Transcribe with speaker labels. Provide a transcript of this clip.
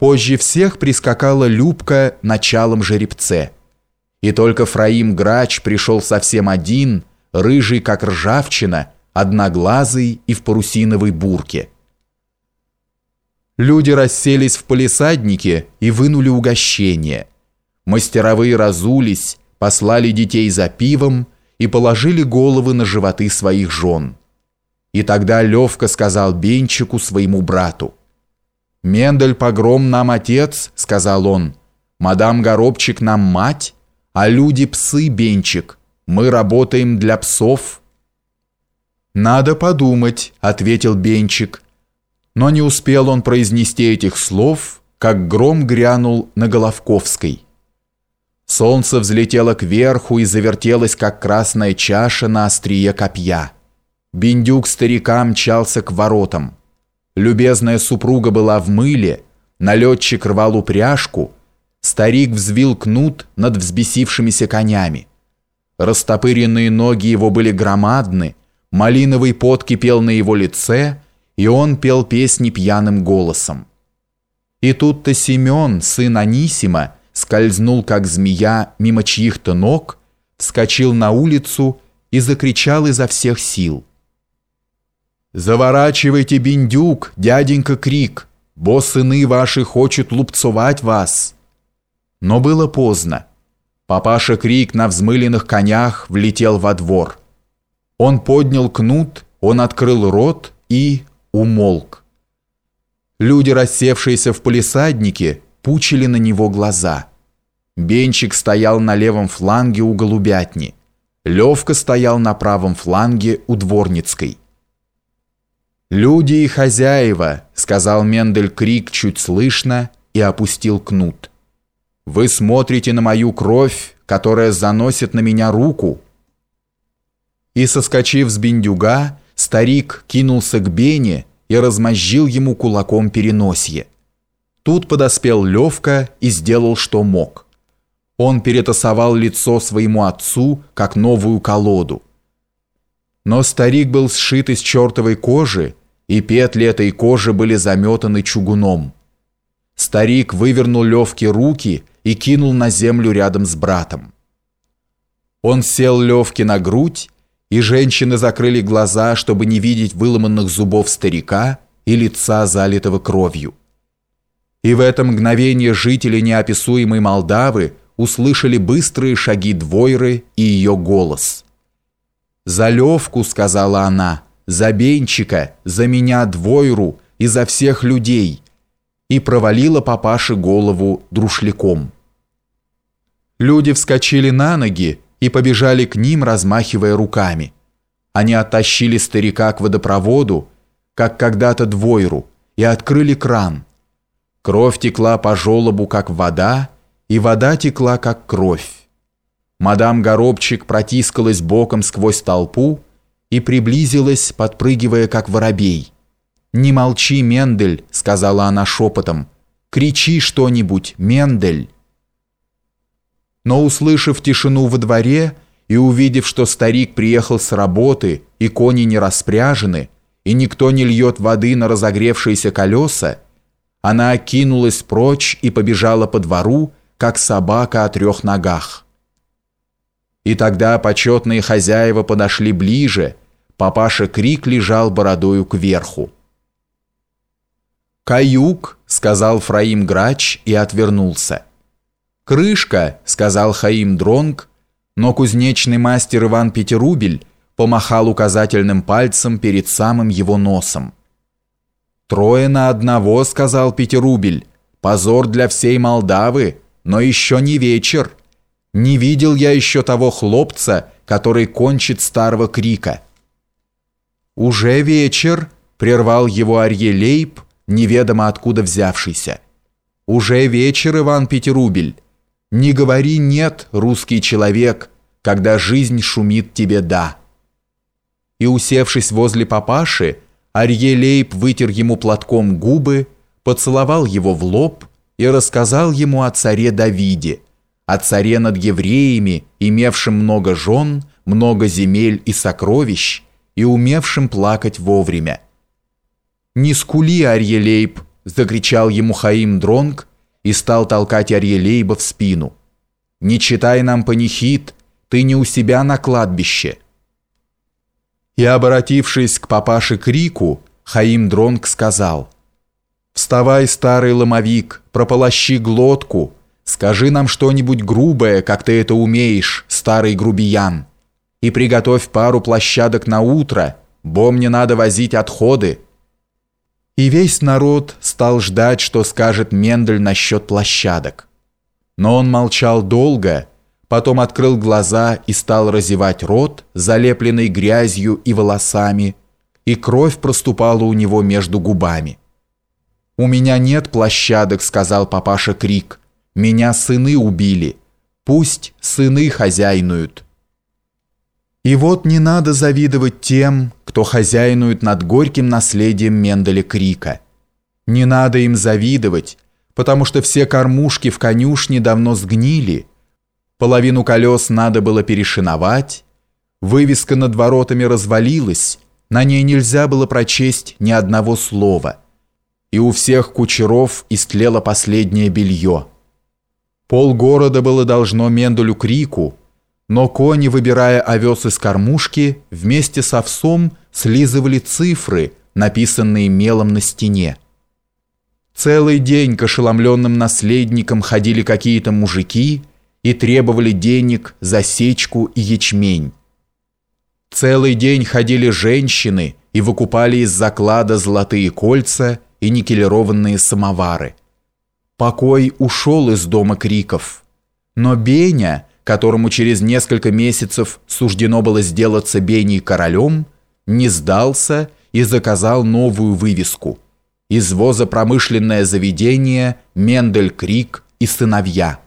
Speaker 1: Позже всех прискакала Любка началом жеребце. И только Фраим Грач пришел совсем один, рыжий, как ржавчина, одноглазый и в парусиновой бурке. Люди расселись в полисаднике и вынули угощение. Мастеровые разулись, послали детей за пивом и положили головы на животы своих жен. И тогда Левка сказал Бенчику своему брату – «Мендель погром нам отец», — сказал он. «Мадам Горобчик нам мать, а люди псы, Бенчик. Мы работаем для псов». «Надо подумать», — ответил Бенчик. Но не успел он произнести этих слов, как гром грянул на Головковской. Солнце взлетело кверху и завертелось, как красная чаша на острие копья. Бендюк старика мчался к воротам. Любезная супруга была в мыле, налетчик рвал упряжку, старик взвил кнут над взбесившимися конями. Растопыренные ноги его были громадны, малиновый пот кипел на его лице, и он пел песни пьяным голосом. И тут-то Семен, сын Анисима, скользнул, как змея, мимо чьих-то ног, вскочил на улицу и закричал изо всех сил – «Заворачивайте, биндюк, дяденька Крик, бо сыны ваши хочут лупцовать вас». Но было поздно. Папаша Крик на взмыленных конях влетел во двор. Он поднял кнут, он открыл рот и умолк. Люди, рассевшиеся в полисаднике, пучили на него глаза. Бенчик стоял на левом фланге у голубятни. Левка стоял на правом фланге у Дворницкой. «Люди и хозяева», — сказал Мендель Крик чуть слышно и опустил кнут. «Вы смотрите на мою кровь, которая заносит на меня руку». И, соскочив с бендюга, старик кинулся к Бене и размозжил ему кулаком переносье. Тут подоспел Левка и сделал, что мог. Он перетасовал лицо своему отцу, как новую колоду. Но старик был сшит из чертовой кожи, и петли этой кожи были заметаны чугуном. Старик вывернул Левке руки и кинул на землю рядом с братом. Он сел Левке на грудь, и женщины закрыли глаза, чтобы не видеть выломанных зубов старика и лица, залитого кровью. И в это мгновение жители неописуемой Молдавы услышали быстрые шаги Двойры и ее голос. «За Левку», — сказала она, — за Бенчика, за меня двойру и за всех людей, и провалила папаше голову друшляком. Люди вскочили на ноги и побежали к ним, размахивая руками. Они оттащили старика к водопроводу, как когда-то двойру, и открыли кран. Кровь текла по желобу, как вода, и вода текла, как кровь. Мадам Горобчик протискалась боком сквозь толпу, и приблизилась, подпрыгивая как воробей. «Не молчи, Мендель», — сказала она шепотом. «Кричи что-нибудь, Мендель». Но, услышав тишину во дворе и увидев, что старик приехал с работы и кони не распряжены, и никто не льет воды на разогревшиеся колеса, она кинулась прочь и побежала по двору, как собака о трех ногах. И тогда почетные хозяева подошли ближе, Папаша Крик лежал бородою кверху. «Каюк», — сказал Фраим Грач и отвернулся. «Крышка», — сказал Хаим Дронг, но кузнечный мастер Иван Петерубель помахал указательным пальцем перед самым его носом. «Трое на одного», — сказал Петерубель, — «позор для всей Молдавы, но еще не вечер. Не видел я еще того хлопца, который кончит старого крика». «Уже вечер», — прервал его Арье неведомо откуда взявшийся. «Уже вечер, Иван Петерубель. Не говори «нет», русский человек, когда жизнь шумит тебе «да». И, усевшись возле папаши, Арье вытер ему платком губы, поцеловал его в лоб и рассказал ему о царе Давиде, о царе над евреями, имевшем много жен, много земель и сокровищ, и умевшим плакать вовремя. «Не скули, Арьелейб», закричал ему Хаим Дронг и стал толкать Арьелейба в спину. «Не читай нам панихид, ты не у себя на кладбище». И, обратившись к папаше Крику, Хаим Дронг сказал, «Вставай, старый ломовик, прополощи глотку, скажи нам что-нибудь грубое, как ты это умеешь, старый грубиян, и приготовь пару площадок на утро, бо мне надо возить отходы». И весь народ стал ждать, что скажет Мендель насчет площадок. Но он молчал долго, потом открыл глаза и стал разевать рот, залепленный грязью и волосами, и кровь проступала у него между губами. «У меня нет площадок», — сказал папаша Крик. «Меня сыны убили. Пусть сыны хозяйнуют». И вот не надо завидовать тем, кто хозяйнует над горьким наследием Менделя Крика. Не надо им завидовать, потому что все кормушки в конюшне давно сгнили, половину колес надо было перешиновать, вывеска над воротами развалилась, на ней нельзя было прочесть ни одного слова, и у всех кучеров истлело последнее белье. Пол города было должно Менделю Крику, но кони, выбирая овес из кормушки, вместе с овсом слизывали цифры, написанные мелом на стене. Целый день к ошеломленным наследникам ходили какие-то мужики и требовали денег за сечку и ячмень. Целый день ходили женщины и выкупали из заклада золотые кольца и никелированные самовары. Покой ушел из дома криков. Но Беня, которому через несколько месяцев суждено было сделаться Беней королем, не сдался и заказал новую вывеску. Извоза промышленное заведение «Мендель Крик и сыновья».